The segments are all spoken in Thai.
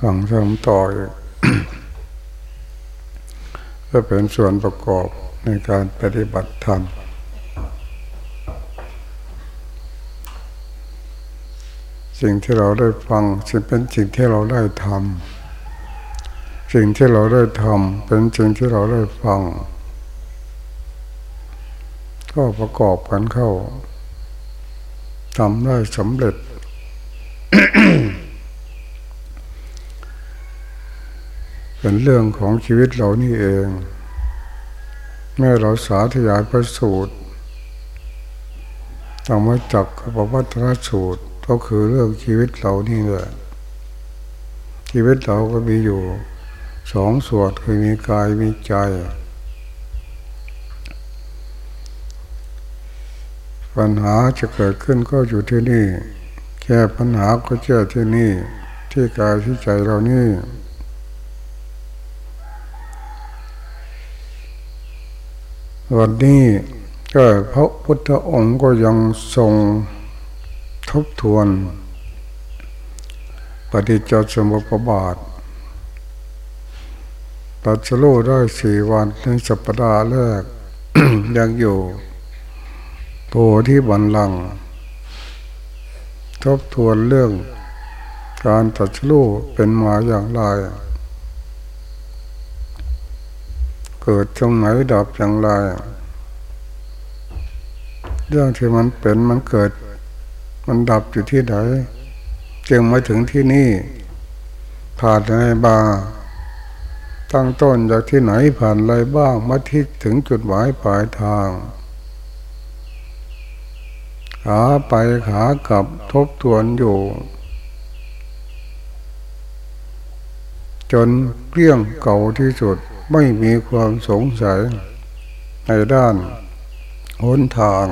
ฟังเสริมต่อก็เป็นส่วนประกอบในการปฏิบัติธรรมสิ่งที่เราได้ฟังจะเป็นสิ่งที่เราได้ทำสิ่งที่เราได้ทำเป็นสิ่งที่เราได้ฟัง ก็ประกอบกันเข้าทำได้สำเร็จ เป็นเรื่องของชีวิตเรานี่เอง แม่เราสาธยายประสูตรธรรมจักรปวัตรสูตรก็คือเรื่องชีวิตเรานี่แหละชีวิตเราก็มีอยู่สองส่วนคือมีกายมีใจปัญหาจะเกิดขึ้นก็อยู่ที่นี่แค่ปัญหาก็เจอที่นี่ ที่กายที่ใจเรานี่ วันนี้ก็พระพุทธองค์ก็ยังทรงทบทวน ปฏิจจสมุปบาทตัดสโลได้สี่วันในสัปดาห์แรกยังอยู่โพที่บันลัง ทบทวนเรื่องการตัดสโลเป็นมาอย่างไร เกิดตรงไหนดับอย่างไร เรื่องที่มันเป็นมันเกิด มันดับอยู่ที่ไหนจึงมาถึงที่นี่ผ่านอะไรบ้างตั้งต้นจากที่ไหนผ่านอะไรบ้างมาที่ถึงจุดหมายปลายทาง ขาไปขากลับทบทวนอยู่ จนเกลี้ยงเก่าที่สุด ไม่มีความสงสัยในด้านหนทาง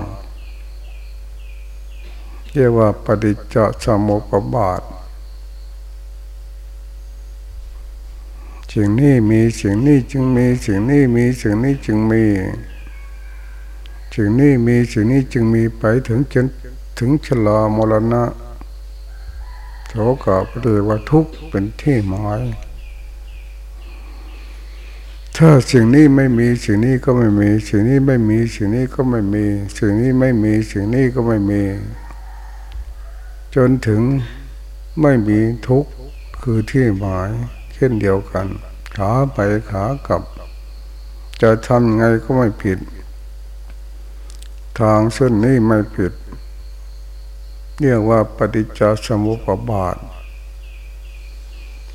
เรียกว่าปฏิจจสมุปบาทสิ่งนี้มีสิ่งนี้จึงมีสิ่งนี้มีสิ่งนี้จึงมีสิ่งนี้มีสิ่งนี้จึงมีไปถึงจนถึงชลามรณะโสกะปเรียกว่าทุกเป็นที่หมาย ถ้าสิ่งนี้ไม่มีสิ่งนี้ก็ไม่มี สิ่งนี้ไม่มี สิ่งนี้ก็ไม่มี สิ่งนี้ไม่มีสิ่งนี้ก็ไม่มี จนถึงไม่มีทุกข์คือที่หมาย เช่นเดียวกัน ขาไปขากลับ จะทำไงก็ไม่ผิด ทางเส้นนี้ไม่ผิด เรียกว่าปฏิจจสมุปบาท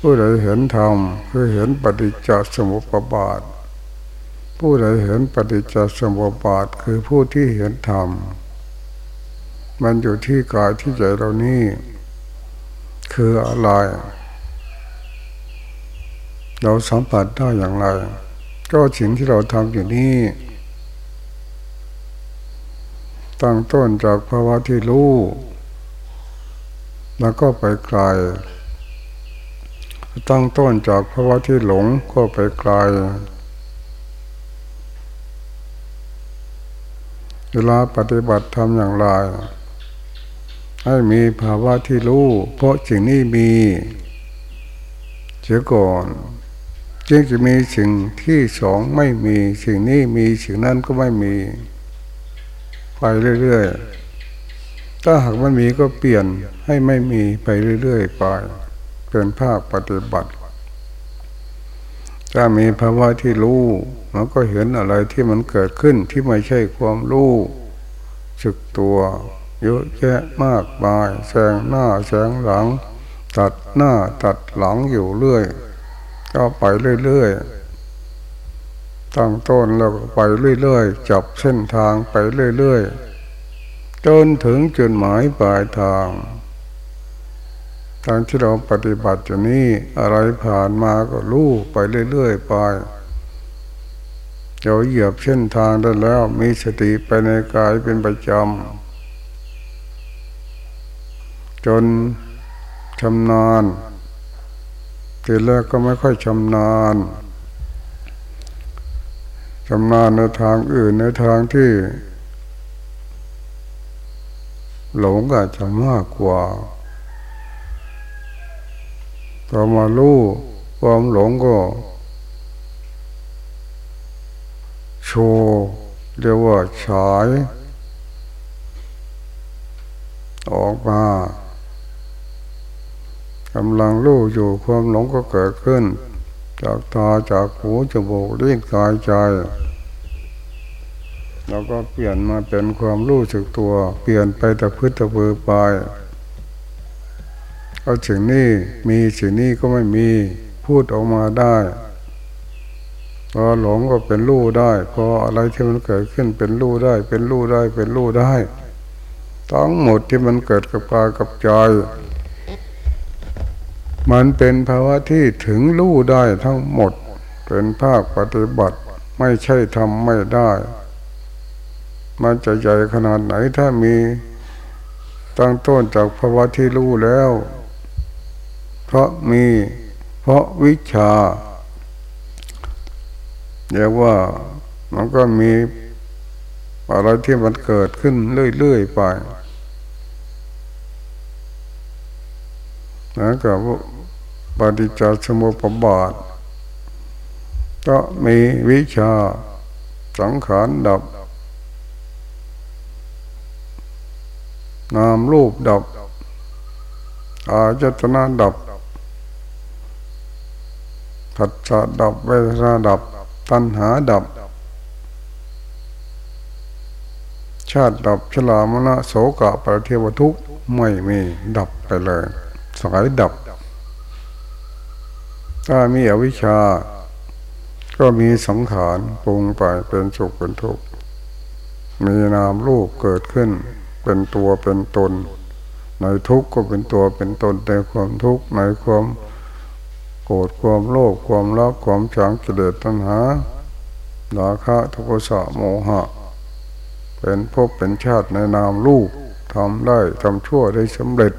ผู้ใดเห็นธรรมคือเห็นปฏิจจสมุปบาท ผู้ใดเห็นปฏิจจสมุปบาทคือผู้ที่เห็นธรรมมันอยู่ที่กายที่ใจเรานี่คืออะไร เราสัมผัสได้อย่างไร ก็สิ่งที่เราทำอยู่นี่ตั้งต้นจากภาวะที่รู้ แล้วก็ไปไกล ตั้งต้นจากภาวะที่หลงก็ไปไกลเวลาปฏิบัติทำอย่างไร ให้มีภาวะที่รู้ เพราะสิ่งนี้มีเสียก่อนจึงจะมีสิ่งที่สองไม่มีสิ่งนี้มีสิ่งนั้นก็ไม่มี ไปเรื่อยๆถ้าหากมันมีก็เปลี่ยนให้ไม่มีไปเรื่อยๆไป เป็นภาคปฏิบัติ ถ้ามีภาวะที่รู้มันก็เห็นอะไรที่มันเกิดขึ้นที่ไม่ใช่ความรู้สึกตัวเยอะแยะมากมายแสงหน้าแสงหลัง ตัดหน้าตัดหลังอยู่เรื่อย ก็ไปเรื่อยๆตั้งต้นแล้วก็ไปเรื่อยๆจับเส้นทางไปเรื่อยๆจนถึงจุดหมายปลายทาง ทางที่เราปฏิบัติอยู่นี้อะไรผ่านมาก็รู้ไปเรื่อยๆไปเราเหยียบเส้นทางได้แล้ว มีสติไปในกายเป็นประจำจนชำนาญทีแรกก็ไม่ค่อยชำนาญชำนาญในทางอื่นในทางที่ หลงอาจจะมากกว่า พอมารู้ความหลงก็โชว์เรียกว่าฉาย ออกมากำลังรู้อยู่ความหลงก็เกิดขึ้น จากตาจากหูจมูกลิ้นกายใจ แล้วก็เปลี่ยนมาเป็นความรู้สึกตัว เปลี่ยนไปแต่พื้นตะเบือไป เอาสิ่งนี้มีสิ่งนี้ก็ไม่มีพูดออกมาได้ พอหลงก็เป็นรู้ได้ พออะไรที่มันเกิดขึ้นเป็นรู้ได้ เป็นรู้ได้เป็นรู้ได้ทั้งหมดที่มันเกิดกับกายกับใจมันเป็นภาวะที่ถึงรู้ได้ทั้งหมด เป็นภาคปฏิบัติไม่ใช่ทำไม่ได้ มันจะใหญ่ขนาดไหนถ้ามีตั้งต้นจากภาวะที่รู้แล้ว เพราะมี เพราะวิชาเรียกว่ามันก็มีอะไรที่มันเกิดขึ้นเรื่อยๆไปนะกับปฏิจจสมุปบาท ก็มีวิชาสังขารดับ นามรูปดับ อาจตนาดับ ผัสสะดับเวทนาดับ ตัณหาดับ ชาติดับชรามณะโสกะปะเทวทุกไม่มีดับไปเลย สายดับ ถ้ามีอวิชชา ก็มีสังขารปรุงไปเป็นสุขเป็นทุกข์มีนามรูปเกิดขึ้น เป็นตัวเป็นตน ในทุกข์ก็เป็นตัวเป็นตนในความทุกข์ในความ กรธความโลภความรักความชังกิเลสตัณหาราคะทุกสะโมหะ เป็นภพเป็นชาติในนามรูปทำได้ทำชั่วได้สำเร็จ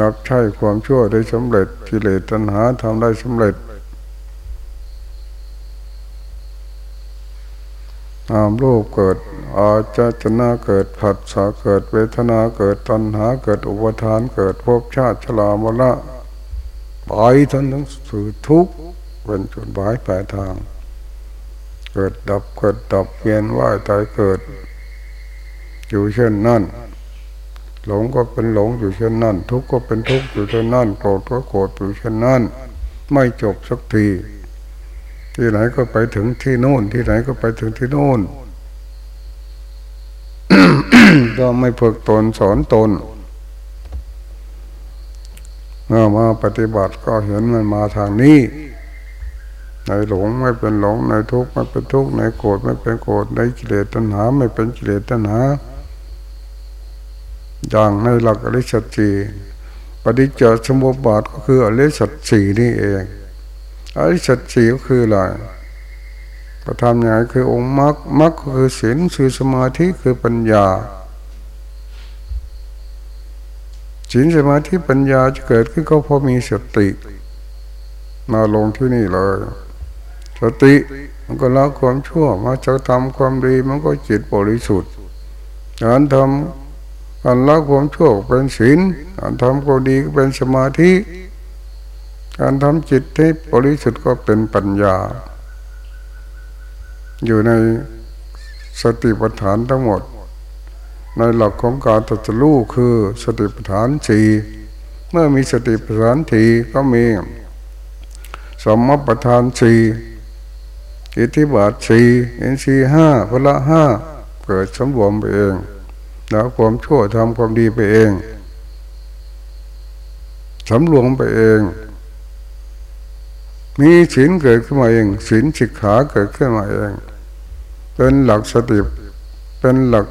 รับใช้ความชั่วได้สำเร็จกิเลสตัณหาทำได้สำเร็จนามรูปเกิด อาจจะนาเกิดผัสสะเกิดเวทนาเกิดตัณหาเกิดอุปทานเกิดภพชาติชรามละไปทั้งทั้งสื่อทุกเป็นจุดหมายปลายทาง เกิดดับเกิดดับเปลี่ยนว่ายตายเกิด อยู่เช่นนั้นหลงก็เป็นหลงอยู่เช่นนั้น ทุกข์ก็เป็นทุกข์อยู่เช่นนั้นโกรธก็โกรธอยู่เช่นนั้น ไม่จบสักที ที่ไหนก็ไปถึงที่โน่น ที่ไหนก็ไปถึงที่โน่น ก็ไม่ฝึกตนสอนตนเมื่อมาปฏิบัติก็เห็นมันมาทางนี้ ในหลงไม่เป็นหลงในทุกข์ไม่เป็นทุกข์ในโกรธไม่เป็นโกรธในกิเลสตัณหา ไม่เป็นกิเลสตัณหาอย่างในหลักอริสัจจีปฏิจจสมุปบาทก็คืออริสัจสีนี่เองอริสัจสีก็คืออะไร ประธานยังไงคือองค์มรรคมรรคคือศีลคือสมาธิคือปัญญาศีลสมาธิปัญญาจะเกิดขึ้นก็เพราะมีสติ มาลงที่นี่เลย สติมันก็ละความชั่วมาจะทำความดีมันก็จิตบริสุทธิ์การทำการละความชั่วเป็นศีลการทำความดีก็เป็นสมาธิ การทำจิตให้บริสุทธิ์ก็เป็นปัญญา อยู่ในสติปัฏฐานทั้งหมด ในหลักของการตัดสู้คือสติปัฏฐานสี่เมื่อมีสติปัฏฐานสี่ก็มีสมมติปัฏฐานสี่อิทธิบาทสี่อินทรีห้าพละห้าเกิดสมบูรณ์ไปเองแล้วความชั่วทำความดีไปเองสำรวมไปเอง มีศีลเกิดขึ้นมาเองศีลสิกขาเกิดขึ้นมาเอง เป็นหลักสติเป็นหลัก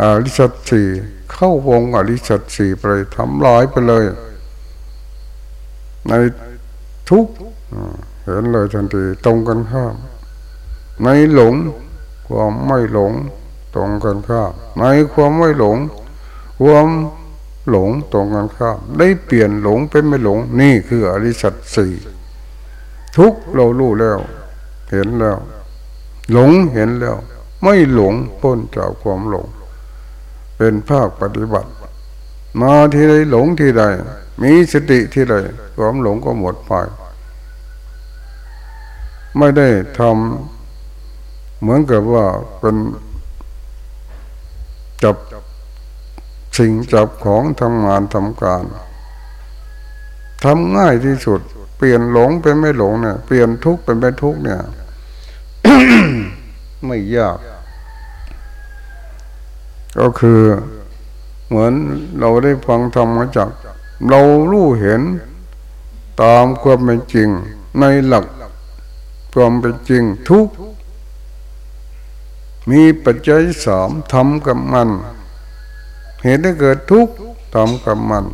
อริสัตสีเข้าวงอริสัตสีไปทำลายไปเลย ในทุกเห็นเลยทันทีตรงกันข้ามในหลงความไม่หลงตรงกันข้ามในความไม่หลงความหลงตรงกันข้ามได้เปลี่ยนหลงเป็นไม่หลง นี่คืออริสัตสี่ ทุกเรารู้แล้ว เห็นแล้ว หลงเห็นแล้ว ไม่หลงพ้นจากความหลง เป็นภาคปฏิบัติ มาที่ใดหลงที่ใด มีสติที่ใดความหลงก็หมดไปไม่ได้ทำเหมือนกับว่าเป็นจับสิ่งจับของทำงานทำการทำง่ายที่สุด เปลี่ยนหลงเป็นไม่หลงเนี่ยเปลี่ยนทุกข์เป็นไม่ทุกข์เนี่ยไม่ยาก ก็คือ เหมือนเราได้ฟังธรรมมาจาก เรารู้เห็นตามความเป็นจริง ในหลักความเป็นจริงทุกมีปัจจัยสามทำกับมัน เหตุให้เกิดทุกทำกับมัน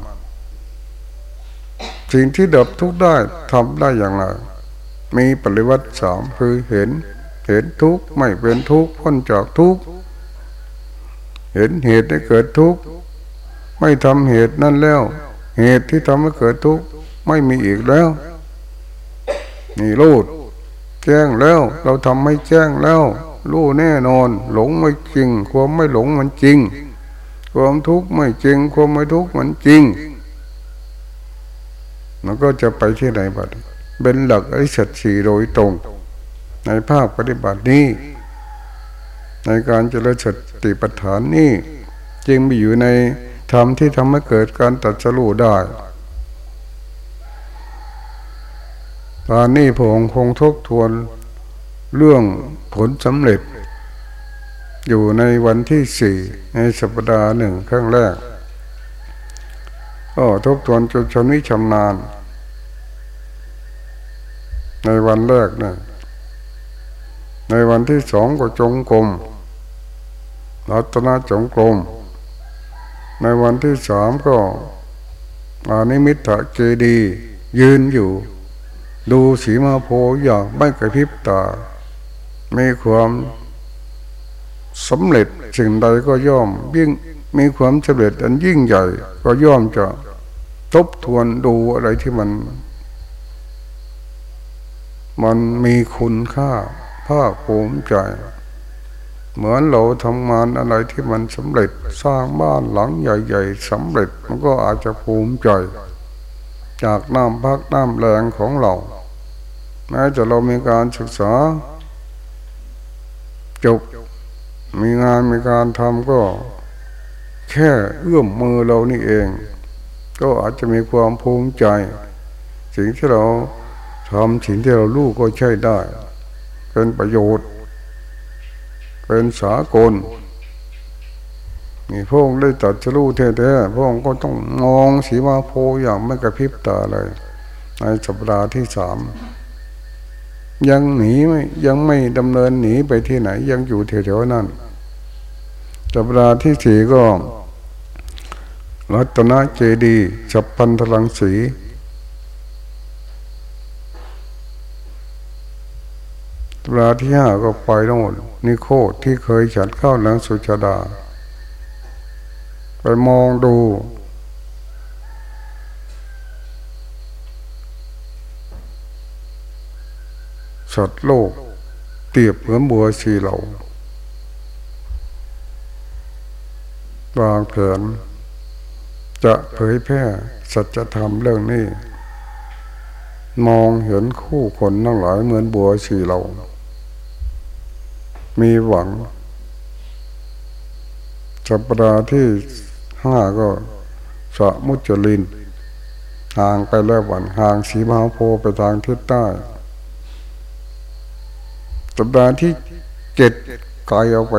สิ่งที่ดับทุกข์ได้ทำได้อย่างไรมีปริวัติสามคือเห็น เห็นทุกข์ไม่เป็นทุกข์พ้นจากทุกข์เห็นเหตุให้เกิดทุกข์ไม่ทำเหตุนั่นแล้ว เหตุที่ทำให้เกิดทุกข์ไม่มีอีกแล้วนี่รูดแจ้งแล้ว เราทำไม่แจ้งแล้วรู้แน่นอน หลงไม่จริง ความไม่หลงมันจริง ความทุกข์ไม่จริง ความไม่ทุกข์มันจริง มันก็จะไปที่ไหนบัดเป็นหลักอริสัตสีโดยตรง ในภาคปฏิบัตินี้ ในการเจริญสติปัฏฐานนี้จึงมีอยู่ในธรรมที่ทำให้เกิดการตัดสู้ได้ตอนนี้พงคงทบทวนเรื่องผลสำเร็จ อยู่ในวันที่สี่ในสัปดาห์หนึ่งครั้งแรก ก็ทบทวนจนชำนิชำนาญ ในวันแรกนะในวันที่สองก็จงกรมรัตนาจงกรมในวันที่สามก็อานิมิตะเจดียืนอยู่ ดูสีมาโพอย่างไม่กระพริบตา มีความ สำเร็จสิ่งใดก็ย่อม ยิ่งมีความสำเร็จอันยิ่งใหญ่ ก็ย่อมจะทบทวนดูอะไรที่มัน มันมีคุณค่าภาคภูมิใจ เหมือนเราทำงานอะไรที่มันสำเร็จสร้างบ้านหลังใหญ่ๆสำเร็จมันก็อาจจะภูมิใจ จากน้ำพักน้ำแรงของเราแม้จะเรามีการศึกษาจบ มีงานมีการทำก็ แค่เอื้อมมือเรานี่เอง ก็อาจจะมีความภูมิใจ สิ่งที่เราทำสิ่งที่เราลูกก็ใช่ได้ เป็นประโยชน์ เป็นสากลนี่พวกได้ตัดจะรู้แท้ๆพวกก็ต้องมองสีมาโพอย่างไม่กระพริบตาเลย ในสัปดาห์ที่สามยังหนีไม่ยังไม่ดำเนินหนีไปที่ไหน ยังอยู่แถวๆนั้น สัปดาห์ที่สี่ก็รัตนเจดีสัพพันธลังสีสัปดาห์ที่ห้าก็ไปโน่นนิโคที่เคยฉันเข้าหลังสุชาดา ไปมองดูสัตว์โลกเตียบเหมือนบัวสีเหลา วางแผนจะเผยแพร่สัจธรรมเรื่องนี้ มองเห็นคู่คนทั้งหลายเหมือนบัวสีเหลามีหวังสัปดาห์ที่ห้าก็สะมุจลินห่างไปแล้ววันห่างสีมาโพไปทางทิศใต้สัปดาห์ที่เจ็ดไกายเอาไป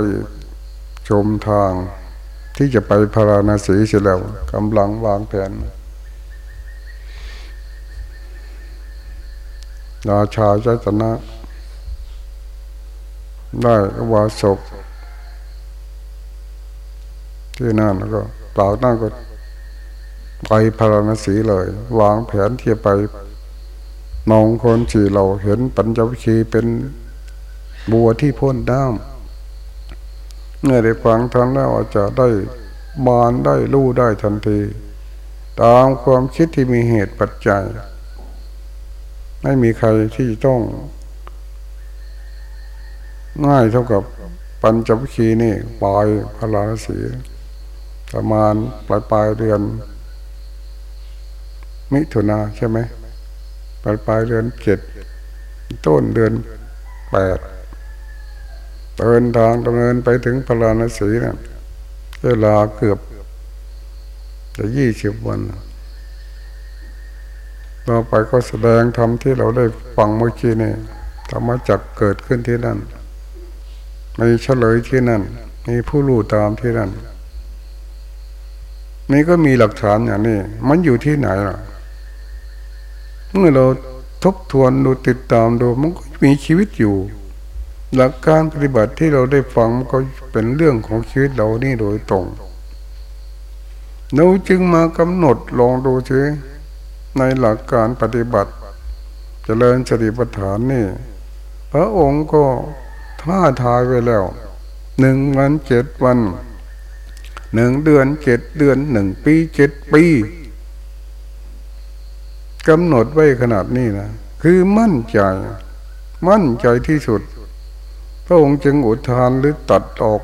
ชมทาง ที่จะไปพาราณสีเสียแล้วกำลังวางแผนราชาใจตนะ ได้วาศกที่นั่นแล้วก็เปล่านั่นก็ไปพาราณสีเลย วางแผนที่ไปมองคนสี่เราเห็นปัญจวิคีเป็นบัวที่พ้นด้าม เมื่อได้ฟังทำแล้วอาจจะได้บานได้รู้ได้ทันที ตามความคิดที่มีเหตุปัจจัย ไม่มีใครที่ต้อง ง่ายเท่ากับปัญจวิคีนี่ปลายพลาสีประมาณปลายปลายเดือน มิถุนาใช่ไหมปลายปลายเดือนเจ็ดต้นเดือนแปด เดินทางดำเนินไปถึงพราณสีนะเวลาเกือบจะยี่สิบวันเราไปก็แสดงธรรมที่เราได้ฟังเมื่อกี้นี่ธรรมจักเกิดขึ้นที่นั่นมีเฉลยที่นั่น มีผู้รู้ตามที่นั่น นี่ก็มีหลักฐานอย่างนี้ มันอยู่ที่ไหนล่ะ เมื่อเราทบทวนดูติดตามดูมันก็มีชีวิตอยู่ หลักการปฏิบัติที่เราได้ฟังมันก็เป็นเรื่องของชีวิตเรานี่โดยตรงเราจึงมากำหนดลองดูซิในหลักการปฏิบัติจเจริญสติปัฏฐานนี่ พระองค์ก็ท่าทายไว้แล้วหนึ่งวันเจ็ดวันหนึ่งเดือนเจ็ดเดือนหนึ่งปีเจ็ดปีกำหนดไว้ขนาดนี้นะ คือมั่นใจ มั่นใจที่สุด พระองค์จึงอุทานหรือตัดออก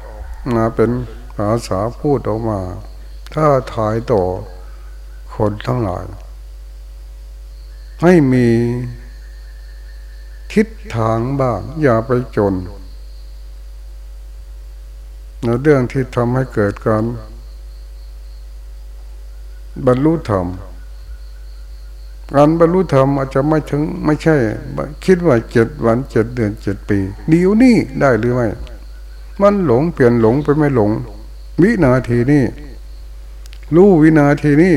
มาเป็นภาษาพูดออกมา ถ้าทายต่อคนทั้งหลาย ให้มีทิศทางบ้าง อย่าไปจนในเรื่องที่ทำให้เกิดการบรรลุธรรม การบรรลุธรรมอาจจะไม่ถึงไม่ใช่ คิดว่าเจ็ดวันเจ็ดเดือนเจ็ดปีเดี๋ยวนี้ได้หรือไม่ มันหลงเปลี่ยนหลงไปไม่หลง วินาทีนี้รู้วินาทีนี้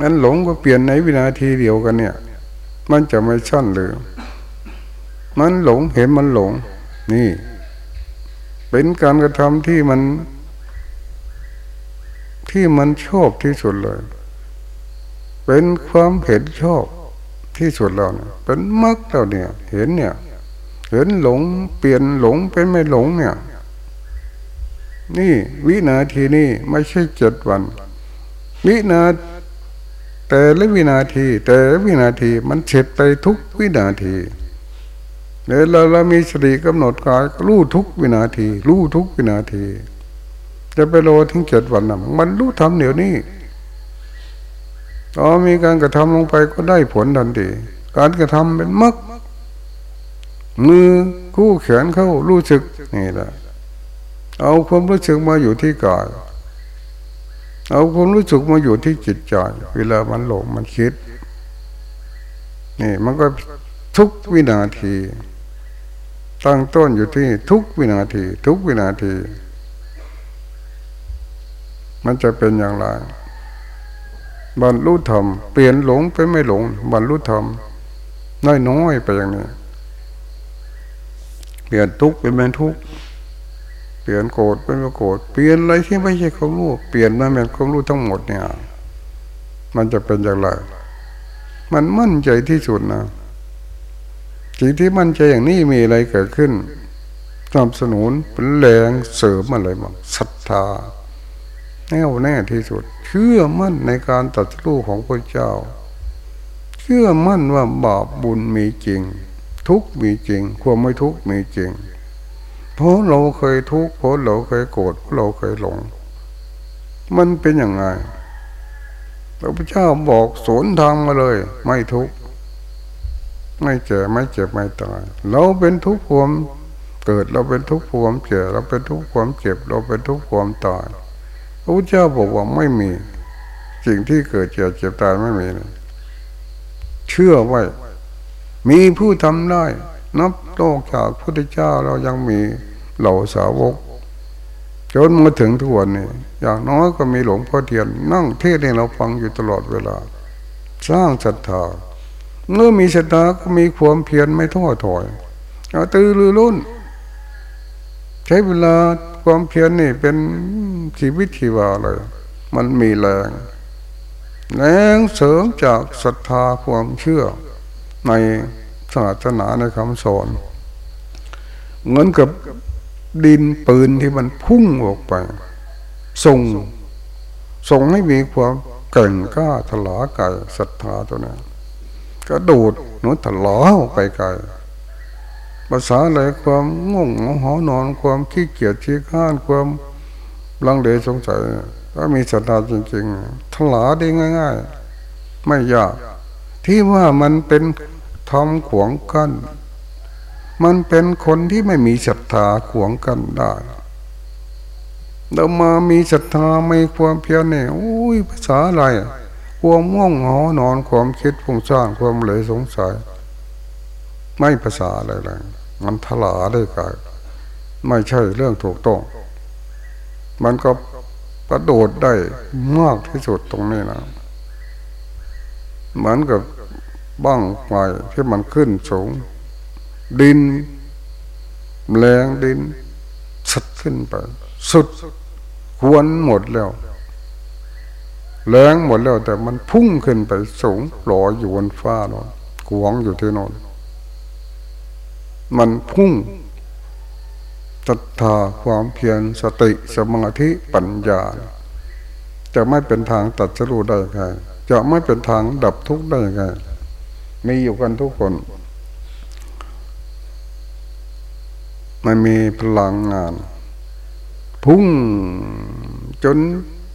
นั้นหลงก็เปลี่ยนในวินาทีเดียวกันเนี่ย มันจะไม่ชั่นหรือมันหลงเห็นมันหลง นี่ เป็นการกระทำที่มัน ที่มันชอบที่สุดเลย เป็นความเห็นชอบที่สุดเราเนี่ยเป็นมรรคเราเนี่ย เห็นเนี่ย เห็นหลงเปลี่ยนหลงเป็นไม่หลงเนี่ย นี่วินาทีนี้ไม่ใช่เจ็ดวัน วินาแต่ละวินาที แต่ละวินาทีมันเฉดไปทุกวินาทีเดี๋ยวเราเรามีสติกำหนดกายรู้ทุกวินาที รู้ทุกวินาที จะไปโลถึงเจ็ดวันนะมันรู้ทำเดี๋ยวนี้ พอมีการกระทำลงไปก็ได้ผลทันทีการกระทำเป็นมักมือคู่แขนเข้ารู้สึกนี่แหละเอาความรู้สึกมาอยู่ที่กายเอาความรู้สึกมาอยู่ที่จิตใจเวลามันหลงมันคิด นี่มันก็ทุกวินาที ตั้งต้นอยู่ที่ทุกวินาที ทุกวินาที มันจะเป็นอย่างไร บรรลุธรรมเปลี่ยนหลงไปไม่หลง บรรลุธรรมน้อยน้อยไปอย่างนี้เปลี่ยนทุกเป็นเป็นทุกข์เปลี่ยนโกรธเป็นโกรธเปลี่ยนอะไรที่ไม่ใช่ความรู้เปลี่ยนมาเป็นความรู้ทั้งหมดเนี่ย มันจะเป็นอย่างไรมันมั่นใจที่สุดนะสิ่งที่มั่นใจอย่างนี้มีอะไรเกิดขึ้นสนับสนุนเป็นแรงเสริมอะไรบ้างศรัทธา แน่วแน่ที่สุด เชื่อมั่นในการตัดสู้ของพระเจ้า เชื่อมั่นว่าบาปบุญมีจริง ทุกมีจริง ความไม่ทุกมีจริง เพราะเราเคยทุกข์เพราะเราเคยโกรธเพราะเราเคยหลง มันเป็นอย่างไงพระพุทธเจ้าบอกสวนทางมาเลย ไม่ทุกข์ไม่เจ็บไม่เจ็บไม่ตายเราเป็นทุกข์ความเกิดเราเป็นทุกข์ความเจ็บเราเป็นทุกข์ความเจ็บ เราเป็นทุกข์ความตาย พระพุทธเจ้าบอกว่าไม่มี สิ่งที่เกิดเจ็บเจ็บตายไม่มีเชื่อไว้ มีผู้ทำได้ นับโลกจากพระพุทธเจ้าเรายังมีเหล่าสาวกจนมาถึงทุกวันนี้อย่างน้อยก็มีหลวงพ่อเทียน นั่งเทศน์ให้เราฟังอยู่ตลอดเวลา สร้างศรัทธาเมื่อมีศรัทธาก็มีความเพียรไม่ท้อถอยตื่นรือรุ่น ใช้เวลา ความเพียรนี่เป็นชีวิตชีวาเลย มันมีแรงแรงเสริมจากศรัทธาความเชื่อ ในศาสนาในคำสอนเหมือนกับดินปืนที่มันพุ่งออกไปส่งส่งให้มีความเก่งกล้าถลาไก่ศรัทธาตัวนั้ก็ดูดหนุถลาไปไกล ภาษาอะไรความง่งหอนอนความขี้เกียจชี้ข้านความลังเลสงสัยถ้ามีศรัทธาจริงๆถลาได้ง่าย ๆ ไม่ยาก ที่ว่ามันเป็นทอมขวงกัน มันเป็นคนที่ไม่มีศรัทธาขวงกันได้เรามามีศรัทธาไม่ความเพียรเนี่ยอุ้ยภาษาอะไร ความง่วงเหงานอนความคิดฟุ้งซ่านความเหลยสงสัย ไม่ภาษาอะไรเลยมันทลาได้กายไม่ใช่เรื่องถูกต้อง มันก็กระโดดได้มากที่สุดตรงนี้นะเหมือนกับบ้างไฟที่มันขึ้นสูง ดินแรงดินสุดขึ้นไป สุดควรหมดแล้วแรงหมดแล้วแต่มันพุ่งขึ้นไปสูงลอยอยู่บนฟ้าเนาะขวงอยู่ที่โน่น มันพุ่งศรัทธาความเพียรสติสมาธิปัญญา จะไม่เป็นทางตัดสู้ได้ไงจะไม่เป็นทางดับทุกข์ได้ไงมีอยู่กันทุกคนมันมีพลังงาน พุ่งจน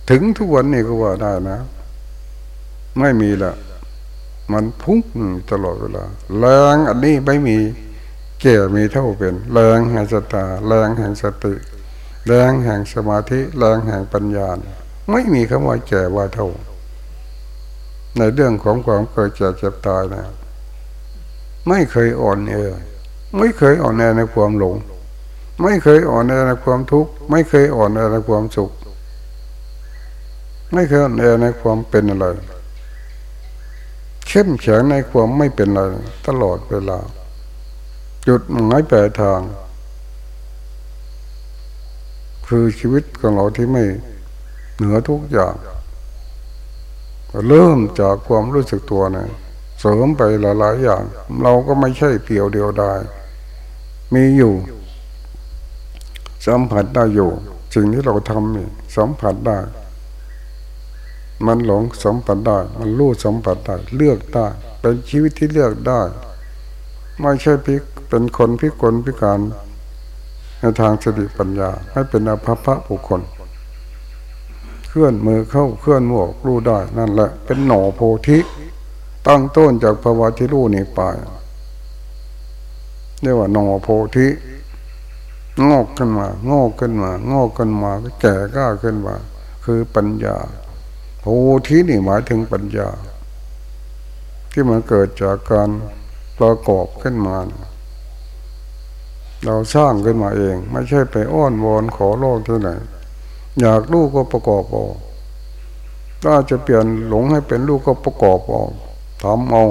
ถึงทุกวันนี้ก็ว่าได้นะ ไม่มีละมันพุ่งตลอดเวลาแรงอันนี้ไม่มี เก่มีเท่าเป็นแรงแห่งสตาแรงแห่งสติแรงแห่งสมาธิแรงแห่งปัญญา ไม่มีคำว่าแก่ว่าเท่า ในเรื่องของความเกิดเจ็บเจ็บตายนะไม่เคยอ่อนแอไม่เคยอ่อนแอในความหลง ไม่เคยอ่อนแอในความทุกข์ไม่เคยอ่อนแอในความสุข ไม่เคยอ่อนแอในความเป็นอะไรเข้มแข็งในความไม่เป็นอะไรตลอดเวลา จุดหมายปลายทาง คือชีวิตของเราที่ไม่เหนือทุกอย่างเริ่มจากความรู้สึกตัวนะเสริมไปหลายๆอย่าง เราก็ไม่ใช่เปี่ยวเดียวได้ มีอยู่ สัมผัสได้อยู่สิ่งที่เราทำนี่สัมผัสได้ มันหลงสัมผัสได้ มันรู้สัมผัสได้ เลือกได้ เป็นชีวิตที่เลือกได้ ไม่ใช่พิกเป็นคนพิกลพิการในทางสติปัญญาให้เป็นอภพะบุคคล เคลื่อนมือเข้าเคลื่อนมือออกรู้ได้นั่นแหละ เป็นหน่อโพธิตั้งต้นจากภาวะที่รู้นี้ไปเรียกว่าหน่อโพธิงอกขึ้นมางอกขึ้นมางอกขึ้นมาก็แก่ก้าขึ้นมา คือปัญญาโพธินี่หมายถึงปัญญา ที่มันเกิดจากการ ประกอบขึ้นมา เราสร้างขึ้นมาเอง ไม่ใช่ไปอ้อนวอนขอโลกที่ไหน อยากลูกก็ประกอบออกถ้าจะเปลี่ยนหลงให้เป็นลูกก็ประกอบออกทำเอา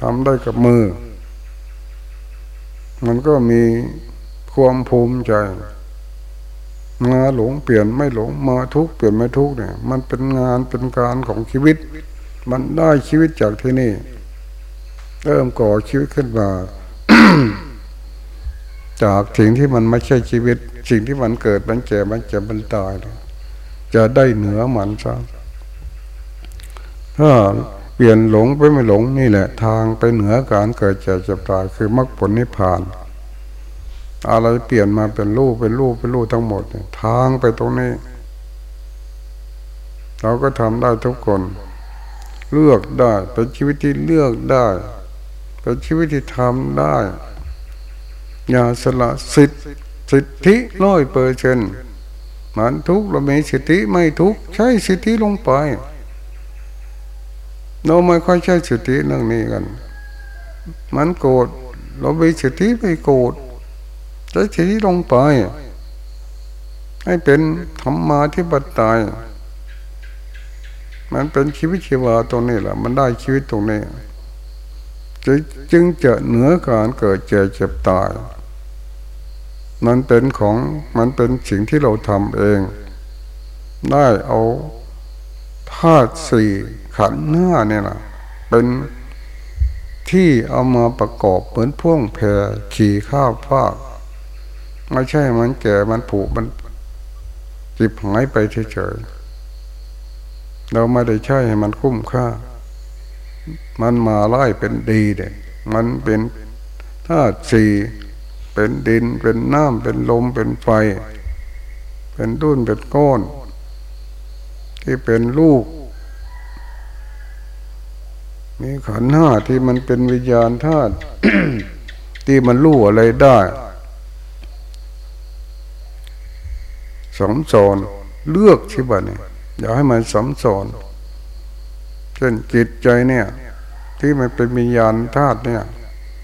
ทำได้กับมือ มันก็มีความภูมิใจ มาหลงเปลี่ยนไม่หลงมาทุกเปลี่ยนไม่ทุกเนี่ย มันเป็นงานเป็นการของชีวิต มันได้ชีวิตจากที่นี่ เริ่มก่อชีวิตขึ้นมาจากสิ่งที่มันไม่ใช่ชีวิต สิ่งที่มันเกิดมันแก่มันเจ็บมันตายจะได้เหนือมันซะถ้าเปลี่ยนหลงไปไม่หลงนี่แหละ ทางไปเหนือการเกิดเจ็บเจ็บตายคือมรรคผลนิพพาน อะไรเปลี่ยนมาเป็นรูปเป็นรูปเป็นรูปทั้งหมดทางไปตรงนี้ เราก็ทำได้ทุกคน เลือกได้เป็นชีวิตที่เลือกได้ เป็นชีวิตที่ทำได้ อย่าสละสิทธิสิทธิร้อยเปอร์เซนมันทุกเราไม่สิทธิไม่ทุกใช้สิทธิลงไป เราไม่ค่อยใช้สิทธิเรื่องนี้กัน มันโกรธเราไปสิทธิไปโกรธใช้สิทธิลงไป ให้เป็นธรรมาธิปไตตายมันเป็นชีวิตชีวาตรงนี้แหละมันได้ชีวิตตรงนี้ จึงจะเหนือการเกิดเจ็บเจ็บตาย มันเป็นของมันเป็นสิ่งที่เราทำเอง ได้เอาธาตุสี่ขันหน้าเนี่ยนะเป็นที่เอามาประกอบเหมือนพ่วงแพรขี่ข้าวฟากไม่ใช่มันแก่มันผุมันจิบหายไปเฉยๆเราไม่ได้ใช้ให้มันคุ้มค่า มันมาไล่เป็นดีเด็มันเป็นธาตุสี่เป็นดินเป็นน้ำเป็นลมเป็นไฟ เป็นรุ่นเป็นก้อน ที่เป็นลูกมีขันห้าที่มันเป็นวิญญาณธาตุที่มันรู้อะไรได้สมสอนเลือกใช่ไหมเนี่ยอย่าให้มันสมสอน ช่นจิตใจเนี่ย ที่มันเป็นวิญญาณธาตุเนี่ย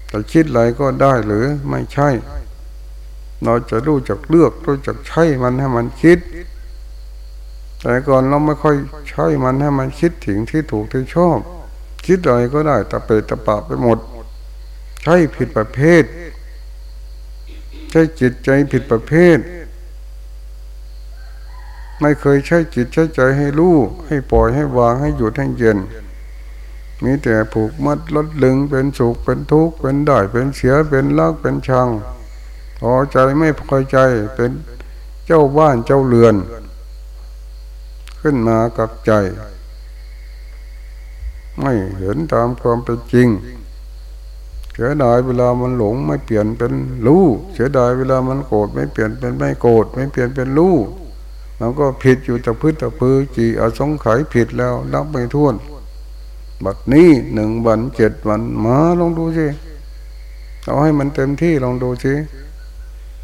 แต่คิดอะไรก็ได้หรือไม่ใช่ เราจะรู้จักเลือกรู้จักใช้มันให้มันคิด แต่ก่อนเราไม่ค่อยใช้มันให้มันคิดถึงที่ถูกที่ชอบ คิดอะไรก็ได้ตะเปตะปะไปหมด ใช่ผิดประเภท ใช่จิตใจผิดประเภท ไม่เคยใช้จิตใช้ใจให้รู้ให้ปล่อยให้วางให้หยุดให้เย็น มีแต่ผูกมัดลดลึงเป็นสุขเป็นทุกข์เป็นได้เป็นเสียเป็นรักเป็นชังพอใจไม่พอใจเป็นเจ้าบ้านเจ้าเรือน ขึ้นมากับใจ ไม่เห็นตามความเป็นจริงเสียดายเวลามันหลงไม่เปลี่ยนเป็นรู้ เสียดายเวลามันโกรธไม่เปลี่ยนเป็นไม่โกรธไม่เปลี่ยนเป็นรู้ มันก็ผิดอยู่แต่พื้นแต่พือจีอสงไขยผิดแล้วนับไม่ถ้วน บัดนี้หนึ่งวันเจ็ดวันมาลองดูสิเอาให้มันเต็มที่ลองดูสิ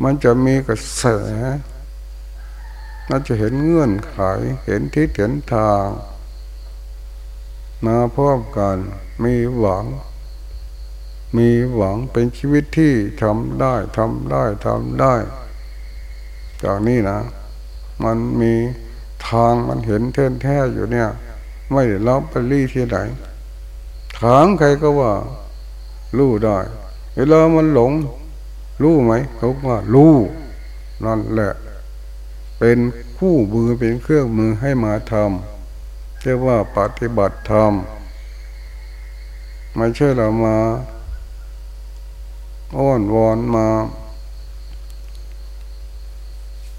มันจะมีกระแสมันจะเห็นเงื่อนไขเห็นทิศเห็นทาง มาพร้อมกันมีหวัง มีหวังเป็นชีวิตที่ทำได้ทำได้ทำได้จากนี้นะ มันมีทางมันเห็นเท่นแท้อยู่เนี่ย ไม่ได้รับไปรีที่ไหนถามใครก็ว่า รู้ได้เวลามันหลง รู้ไหมเขาว่ารู้นั่นแหละ เป็นคู่มือเป็นเครื่องมือให้มาทำเรียกว่าปฏิบัติธรรมไม่ใช่เรามา อ้อนวอนมา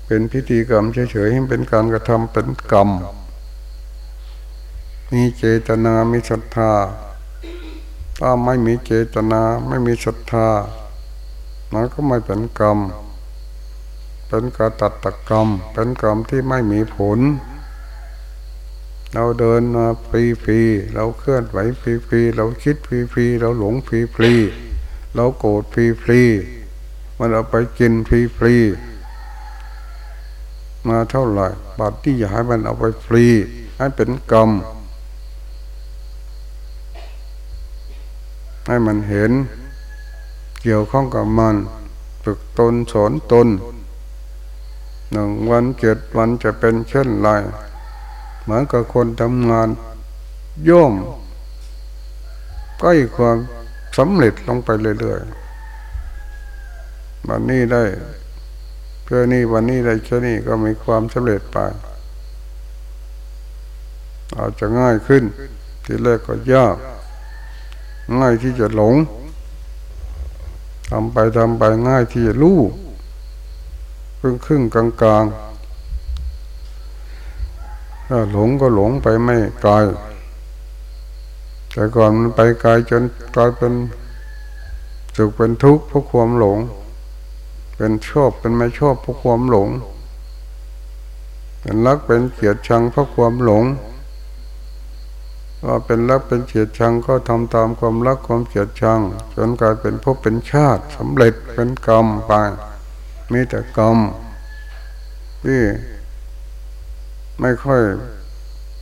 เป็นพิธีกรรมเฉยๆให้เป็นการกระทำเป็นกรรม มีเจตนา มีศรัทธา ถ้าไม่มีเจตนาไม่มีศรัทธามันก็ไม่เป็นกรรม เป็นกตัตตากรรม เป็นกรรมที่ไม่มีผล เราเดินมาฟรีฟีเราเคลื่อนไหวฟรีฟีเราคิดฟรีฟีเราหลงฟรีฟีเราโกรธฟรีฟีมันเอาไปกินฟรีฟี มาเท่าไหร่บัดนี้อย่าให้มันเอาไปฟรี ให้เป็นกรรม ให้มันเห็น เกี่ยวข้องกับมัน ฝึกตนสอนตนหนึ่งวันเจ็ดวันจะเป็นเช่นไรเหมือนกับคนทำงานย่อมใกล้ความสำเร็จลงไปเรื่อยๆวันนี้ได้ เพื่อนี้วันนี้ได้แค่นี้ก็มีความสำเร็จไปอาจจะง่ายขึ้น ที่แรกก็ยาก ง่ายที่จะหลงทำไปทำไปง่ายที่จะรู้ครึ่งครึ่งกลางกลางถ้าหลงก็หลงไปไม่ไกลแต่ก่อนมันไปไกลจนกลายเป็นสุขเป็นทุกข์เพราะความหลง เป็นชอบเป็นไม่ชอบเพราะความหลง เป็นรักเป็นเกลียดชังเพราะความหลงว่าเป็นรักเป็นเกลียดชังก็ทำตามความรักความเกลียดชังจนกลายเป็นพบเป็นชาติสำเร็จเป็นกรรมไปมีแต่กรรมที่ไม่ค่อย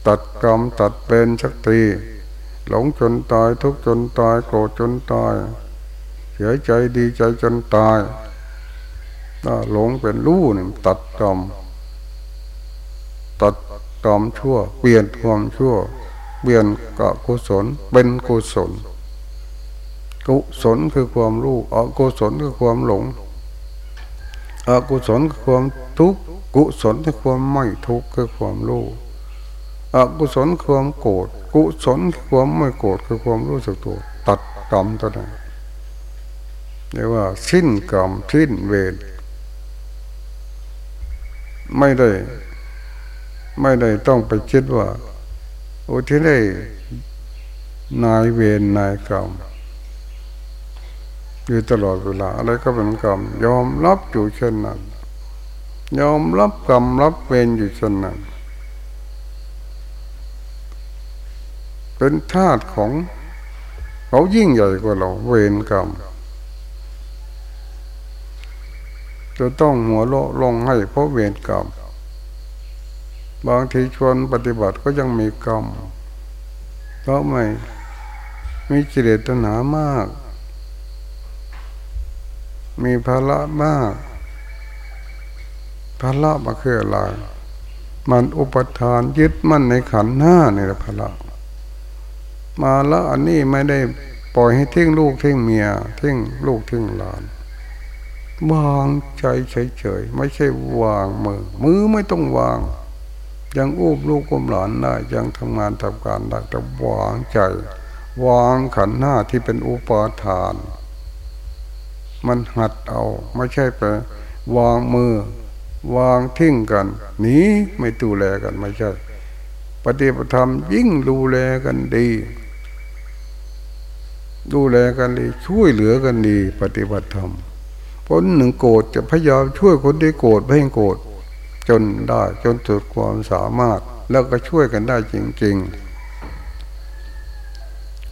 ตัดกรรมตัดเป็นสักทีหลงจนตายทุกจนตายโกรธจนตายเสียใจดีใจจนตาย ถ้าหลงเป็นรู้นี่ตัดกรรมตัดกรรมชั่ว เปลี่ยนความชั่ว เปลี่ยนกับกุศลเป็นกุศล กุศลคือความรู้อกุศลคือความหลงอกุศลคือความทุกข์กุศลคือความไม่ทุกข์คือความรู้อกุศลคือความโกรธกุศลคือความไม่โกรธคือความรู้สึกตัว ตัดกรรมตัวนั้นเรียกว่า สิ้นกรรมสิ้นเวร ไม่ได้ ไม่ได้ต้องไปคิดว่า โอ้ที่ได้นายเวรนายกรรมอยู่ตลอดเวลาอะไรก็เป็นกรรม ยอมรับอยู่เช่นนั้น ยอมรับกรรมรับเวรอยู่เช่นนั้น เป็นธาตุของ เขายิ่งใหญ่กว่าเรา เวรกรรม จะต้องหัวโลลงให้เพราะเวรกรรมบางทีชวนปฏิบัติก็ยังมีกรรมเพราะไม่มีจิเลสตนามาก มีภาระมากภาระมาคืออะไรมันอุปทานยึดมั่นในขันหน้าในภาระมาแล้วอันนี้ไม่ได้ปล่อยให้ทิ้งลูกทิ้งเมียทิ้งลูกทิ้งหลาน วางใจเฉยๆไม่ใช่วางมือ มือไม่ต้องวาง ยังอุ้มลูกอุ้มหลานได้ยังทำงานทำการได้แต่วางใจ วางขันหน้าที่เป็นอุปาทาน มันหัดเอา ไม่ใช่ไปวางมือ วางทิ้งกันหนีไม่ดูแลกันไม่ใช่ปฏิปธรรมยิ่งดูแลกันดี ดูแลกันดี ช่วยเหลือกันดี ปฏิบัติธรรม คนหนึ่งโกรธจะพยายามช่วยคนที่โกรธไม่ให้โกรธจนได้จนสุดความสามารถแล้วก็ช่วยกันได้จริงๆ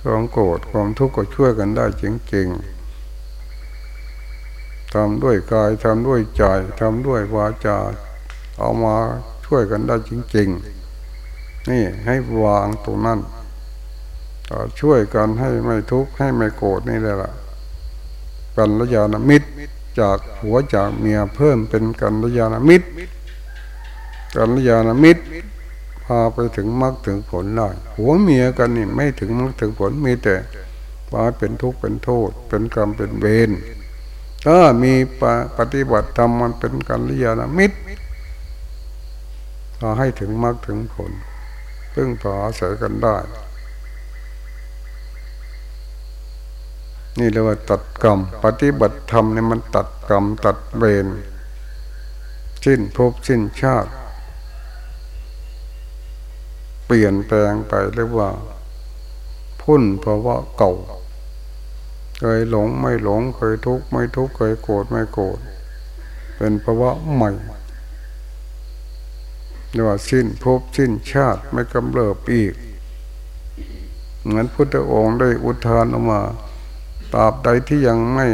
ความโกรธความทุกข์ก็ช่วยกันได้จริงๆทำด้วยกายทำด้วยใจทำด้วยวาจาเอามาช่วยกันได้จริงๆ นี่ให้วางตรงนั้นช่วยกันให้ไม่ทุกข์ให้ไม่โกรธนี่แหละกันระยาณมิตร จากหัวจากเมียเพิ่มเป็นกันระยาณมิตร กัลยาณมิตร พาไปถึงมรรคถึงผลได้หัวเมียกันนี่ไม่ถึงมรรคถึงผลมีแต่พาเป็นทุกข์เป็นโทษ เป็นกรรมเป็นเวรถ้ามีปฏิบัติธรรมมันเป็นกัลยาณมิตรพาให้ถึงมรรคถึงผลพึ่งพาอาศัยกันได้ นี่เรียกว่าตัดกรรม ปฏิบัติธรรมเนี่ยมันตัดกรรม ตัดเวรสิ้นภพสิ้นชาติ เปลี่ยนแปลงไปเรียกว่า พุ่นภาะวะเก่า เคยหลงไม่หลง เคยทุกข์ไม่ทุกข์ เคยโกรธไม่โกรธ เป็นภาวะใหม่เรียกว่าสิ้นภพสิ้นชาติไม่กำเริบอีกเหมือนพุทธองค์ได้อุทานออกมา ตราบใดที่ยังไม่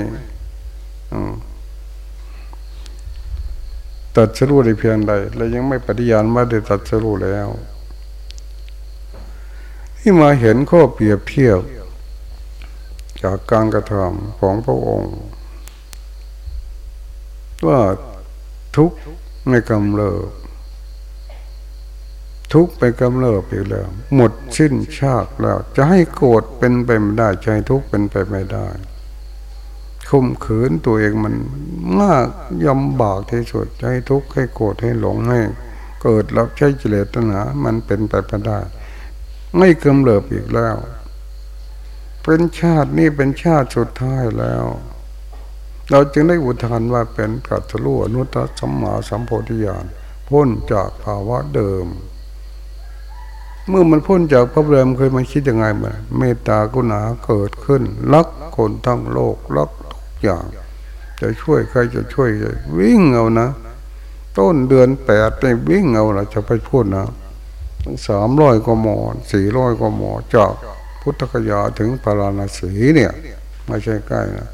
ตัดสรู้ในเพียงใด และยังไม่ปฏิญาณว่าได้ตัดสรู้แล้ว ที่มาเห็นข้อเปรียบเทียบ จากการกระทำของพระองค์ ว่าทุกไม่กำเริบ ทุกไปกำเริบอีกแล้ว หมดสิ้นชาติแล้ว จะให้โกรธเป็นไปไม่ได้ใจทุกเป็นไปไม่ได้คุมขืนตัวเองมันมากยำบากที่สุดให้ทุกข์ให้โกรธให้หลงให้เกิดแล้วใช้เจริญตนามันเป็นไปไม่ได้ ไม่กำเริบอีกแล้ว เป็นชาตินี้เป็นชาติสุดท้ายแล้ว เราจึงได้อุทานว่าเป็นกัตตลุอนุตตสัมมาสัมโพธิญาณพ้นจากภาวะเดิม เมื่อมันพ้นจากพระเดิมเคยมาคิดยังไงมาเมตตากุณาเกิดขึ้นรักคนทั้งโลกรักทุกอย่าง จะช่วยใครจะช่วยวิ่งเอานะ ต้นเดือนแปดไปวิ่งเอาละจะไปพูดนะสามร้อยกมสี่ร้อยกมจากพุทธคยาถึงปราณสีเนี่ยไม่ใช่ใกล้นะ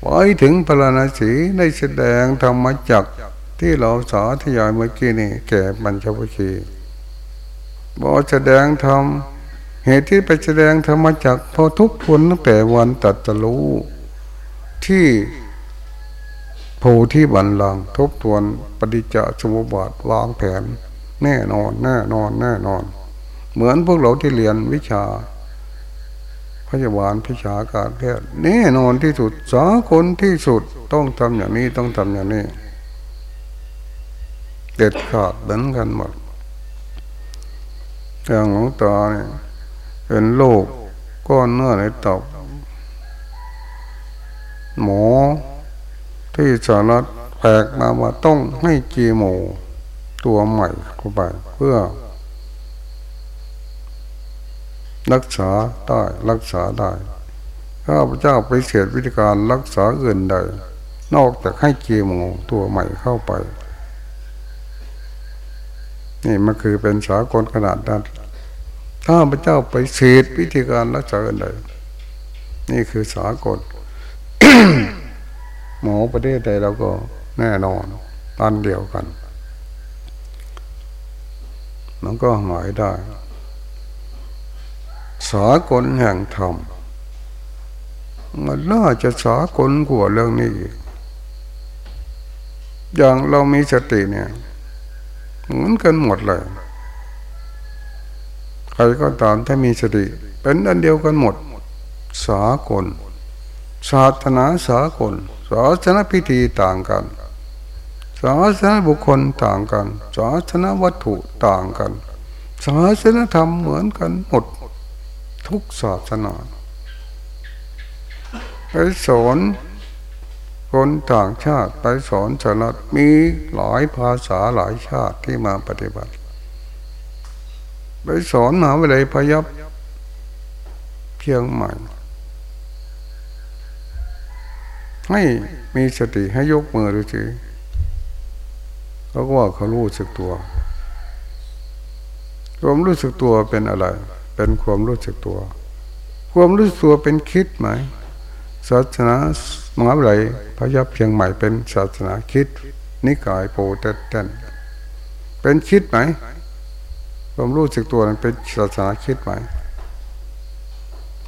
ไวถึงปราณสีได้แสดงธรรมจักที่เราสาธยายเมื่อกี้นี่แก่บรรชวชี บอแสดงธรรมเหตุที่ไปแสดงธรรมจักพอทุกทวนตั้งแต่วันตัดตรู้ที่โพธิบันลังทบทวนปฏิจจสมุปบาทวางแผน แน่นอนแน่นอนแน่นอน เหมือนพวกเราที่เรียนวิชา พยาบาลพิชาการแพทย์แน่นอนที่สุดสาคนที่สุดต้องทำอย่างนี้ต้องทำอย่างนี้เด็ดขาดเหมือนกันหมด อย่างของตาเนี่ยเป็นโรคก้อนเนื้อในตับหมอที่สารัฐแปลกมาว่าต้องให้กีโมตัวใหม่เข้าไปเพื่อ รักษาได้รักษาได้ข้าพเจ้าไปเสียวิธีการรักษาอื่นใด นอกจากให้เกโมตัวใหม่เข้าไป นี่มันคือเป็นสากลขนาดนั้นถ้าพระเจ้าไปเสดวิธีการรักษาอะไรนี่คือสากลหมอประเทศใดเราก็แน่นอนตันเดียวกัน มันก็หายได้ สากลแห่งธรรมมันน่าจะสากลกว่าเรื่องนี้อีกอย่างเรามีสติเนี่ย เหมือนกันหมดเลย ใครก็ตามถ้ามีสติ เป็นอันเดียวกันหมด สากล ศาสนาสากล ศาสนาพิธีต่างกัน ศาสนาบุคคลต่างกัน ศาสนาวัตถุต่างกัน ศาสนาธรรมเหมือนกันหมด ทุกศาสนาไปสอน คนต่างชาติไปสอนสนัดมีหลายภาษาหลายชาติที่มาปฏิบัติ ไปสอนมหาวิทยาลัยพยับเพียงใหม่ให้มีสติให้ยกมือดูสิเขาก็ว่าเขารู้สึกตัว ความรู้สึกตัวเป็นอะไร เป็นความรู้สึกตัว ความรู้สึกตัวเป็นคิดไหมศาสนา มหาวิทยาลัยพยับเพียงใหม่เป็นศาสนาคิด นิกายโปเตเตนเป็นคิดไหมความรู้สึกตัวนั้นเป็นศาสนาคิดไหม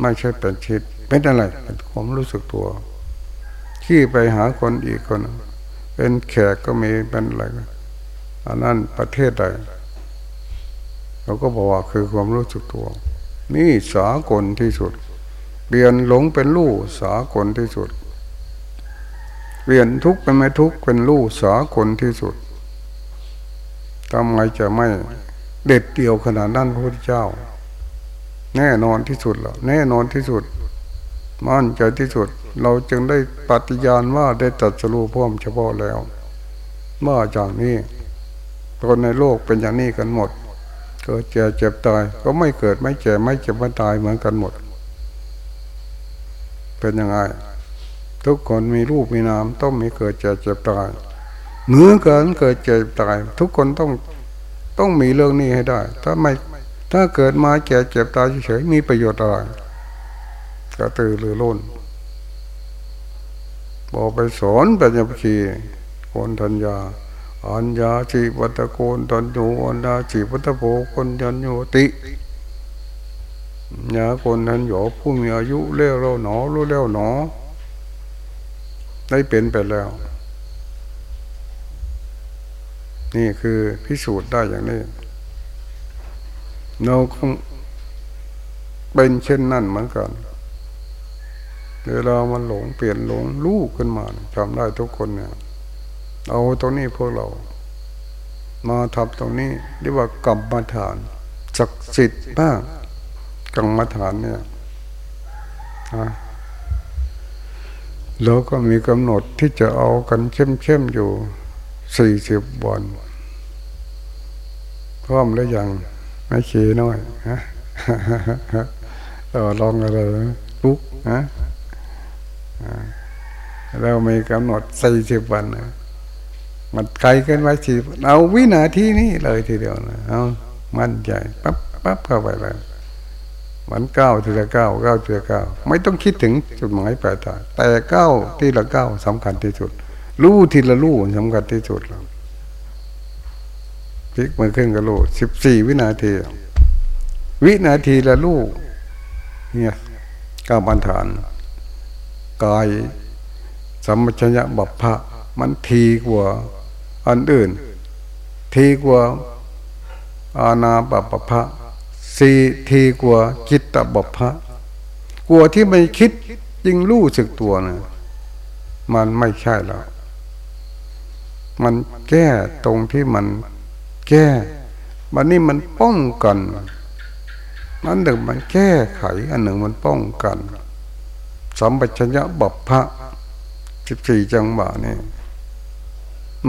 ไม่ใช่เป็นคิดเป็นอะไรเป็นความรู้สึกตัว ขี้ไปหาคนอีกคน เป็นแขกก็มีเป็นอะไรอันนั้นประเทศใดเราก็บอกว่าคือความรู้สึกตัว นี่สากลที่สุด เปลี่ยนหลงเป็นรู้สากลที่สุด เปลี่ยนทุกข์เป็นไม่ทุกข์เป็นรู้สากลที่สุดทำไมจะไม่เด็ดเดี่ยวขนาดนั้นพระพุทธเจ้า แน่นอนที่สุดแล้วแน่นอนที่สุด มั่นใจที่สุด เราจึงได้ปฏิญาณว่าได้ตัดสรู้พ่อมเฉพาะแล้วเมื่อจากนี้คนในโลกเป็นอย่างนี้กันหมด เกิดเจ็บเจ็บตาย ก็ไม่เกิดไม่เจ็บไม่เจ็บไม่ตายเหมือนกันหมด เป็นยังไง ทุกคนมีรูปมีนามต้องมีเกิดเจ็บเจ็บตายเหมือนกันเกิดเจ็บตาย ทุกคนต้องต้องมีเรื่องนี้ให้ได้ ถ้าไม่ถ้าเกิดมาแก่เจ็บตายเฉยมีประโยชน์อะไรกระตือรือร้นบอกไปสอนปัญญาคีคนทัญญาอัญญาจิวัตโกนตันโยอัญญาจิวัตโพคนยันโยติยาคนนั้นหยผู้มีอายุเลี้ยวเราหนอรู้เลี้ยวหนอ ได้เป็นไปแล้ว นี่คือพิสูจน์ได้อย่างนี้เราคงเป็นเช่นนั่นเหมือนกันเวลามันหลงเปลี่ยนหลงลูกขึ้นมาจำได้ทุกคนเนี่ย เอาตรงนี้พวกเรา มาทำตรงนี้เรียกว่ากรรมฐานศักดิ์สิทธิ์บ้างกรรมฐานเนี่ย เราก็มีกำหนดที่จะเอากันเข้มๆอยู่สี่สิบวันพร้อมแล้วยังไม่ขี่น้อยฮะต่อลองอะไรลุกฮะเรามีกำหนดสี่สิบวันนะมันไกลกันไว้สี่เอาวินาทีนี้เลยทีเดียวนะเอามั่นใจปั๊บปั๊บเข้าไปเลย มันก้าวทีละก้าวก้าวทีละก้าวไม่ต้องคิดถึงจุดหมายปลายทางแต่ก้าวทีละก้าวสำคัญที่สุดรู้ทีละรู้สำคัญที่สุดแล้วพลิกมือขึ้นกับรู้สิบสี่วินาที วินาทีละรู้เนี่ยก้าวบันฐาน กายสัมมชัญญะบัพพะมันทีกว่าอันอื่น ทีกว่าอาณาบัพพะสี่ทีกว่าคิ ดตบพะกลัวที่ไม่คิดยิ่งรู้สึกตัวนะมันไม่ใช่แล้ว มันแก้ตรงที่มันแก้มันนี่มันป้องกันอันหนึ่งมันแก้ไข อันหนึ่งมันป้องกันสัมปชัญญะบัพพะสิบสี่จังหวะนี่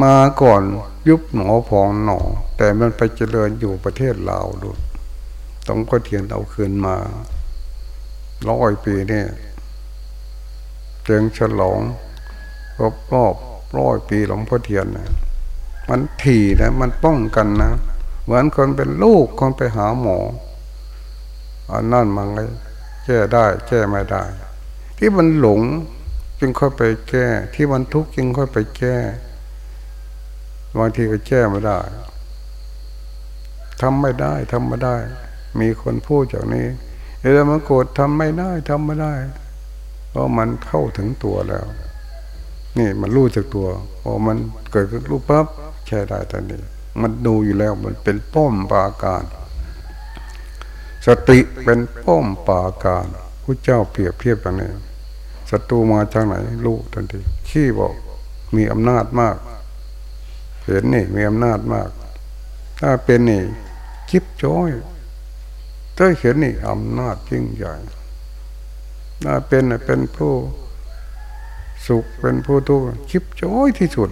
มาก่อนยุบหนอพองหนอ แต่มันไปเจริญอยู่ประเทศลาวดู ต้องก็เทียนเอาคืนมาร้อยปีเนี่ยเจงฉลองรอบรอบร้อยปีหลวงพ่อเทียนนะมันถี่นะมันป้องกันนะ เหมือนคนเป็นลูกคนไปหาหมออันนั่นมันไงแก้ได้ แก้ไม่ได้ ที่มันหลงจึงค่อยไปแก้ ที่มันทุกข์จึงค่อยไปแก้บางทีก็แก้ไม่ได้ทำไม่ได้ทำไม่ได้ มีคนพูดจากนี้เออมันโกรธทำไม่ได้ทำไม่ได้ เพราะมันเข้าถึงตัวแล้ว นี่มันรู้จากตัวพอมันเกิดขึ้นรู้ปั๊บแช่ได้ตอนนี้ มันดูอยู่แล้วมันเป็นป้อมปาการ สติเป็นป้อมปาการพระเจ้าเปรียบเทียบอย่างนี้ศัตรูมาจากไหนรู้ทันทีขี้บอกมีอำนาจมาก เห็นนี่มีอำนาจมาก ถ้าเป็นนี่คิบจ้อย ถ้าเห็นนี่อำนาจยิ่งใหญ่ถ้าเป็นเป็นผู้สุขเป็นผู้ทุกข์คิบจ้อยที่สุด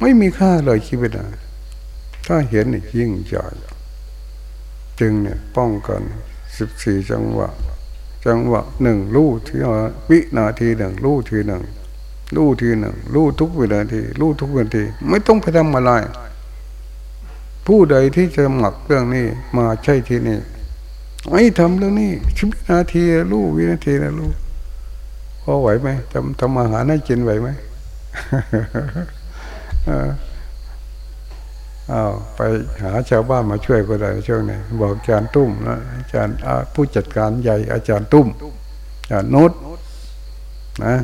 ไม่มีค่าเลยชีวิตนะถ้าเห็นนี่ยิ่งใหญ่จึงเนี่ยป้องกันสิบสี่จังหวะ จังหวะหนึ่งรู้ที่วินาทีหนึ่งรู้ทีหนึ่งรู้ทีหนึ่งรู้ทุกวินาทีรู้ทุกวินาที ไม่ต้องไปทำอะไร ผู้ใดที่จะหมักเรื่องนี้มาใช่ที่นี่ไอ้ทำเรื่องนี้ชิบนาทีรู้วินาทีนะรู้พอไหวไหมทำทำอาหารให้กินไหวไหมอ้าวไปหาชาวบ้านมาช่วยก็ได้ช่วงนี้บอกอาจารย์ตุ้มนะอาจารย์ผู้จัดการใหญ่อาจารย์ตุ้มอาจารย์นุชนะ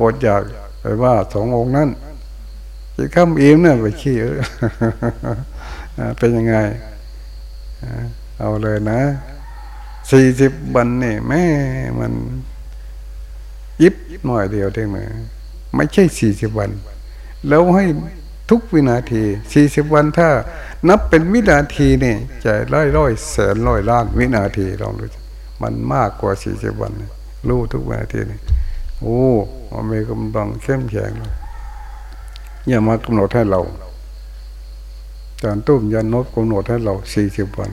อดอยากไปว่าสององค์นั้นจะข้ามเองเนี่ยไปขี้เเป็นยังไงเอาเลยนะสี่สิบวันนี่แม่มันยิบหน่อยเดียวได้ไหมไม่ใช่สี่สิบวัน แล้วให้ทุกวินาทีสี่สิบวันถ้า นับเป็นวินาทีนี่จะร้อยร้อยแสนร้อยล้านวินาทีลองดูมันมากกว่าสี่สิบวัน รู้ทุกวินาทีนี่โอ้มันมีกำลังเข้มแข็งอย่ามากำหนดให้เรา จารตุ้มยันนบกำหนดให้เราสี่สิบวัน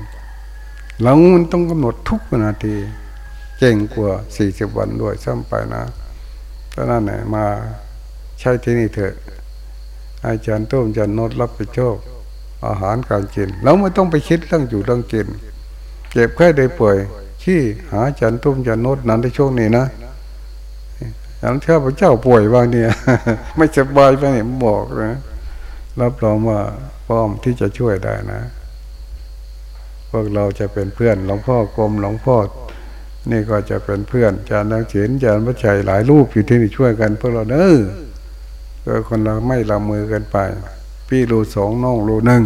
เรามันต้องกำหนดทุกนาทีเก่งกว่าสี่สิบวันด้วยซ้ำไปนะตอนนั้นเนี่ยมาใช้ที่นี่เถอะ อาจารย์ตุ้มยันนบรับผิดชอบอาหารการกินเราไม่ต้องไปคิดเรื่องอยู่เรื่องกิน เจ็บไข้ได้ป่วยที่หาอาจารย์ตุ้มยันนบนั้นในช่วงนี้นะอย่างเท่าพระเจ้าป่วยบางเนี่ย ไม่สบายไปเนี่ยบอกนะรับรองว่า พร้อมที่จะช่วยได้นะ พวกเราจะเป็นเพื่อนหลวงพ่อกรมหลวงพ่อนี่ก็จะเป็นเพื่อนอาจารย์นักเขียนอาจารย์พระชัยหลายรูปอยู่ที่นี่ช่วยกันพวกเราเนอเออคนเราไม่ละมือกันไป พี่รูสองน้องรูหนึ่ง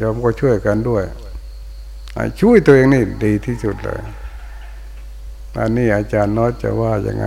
ยอมก็ช่วยกันด้วยช่วยตัวเองนี่ดีที่สุดเลยอันนี้อาจารย์น้อยจะว่ายังไง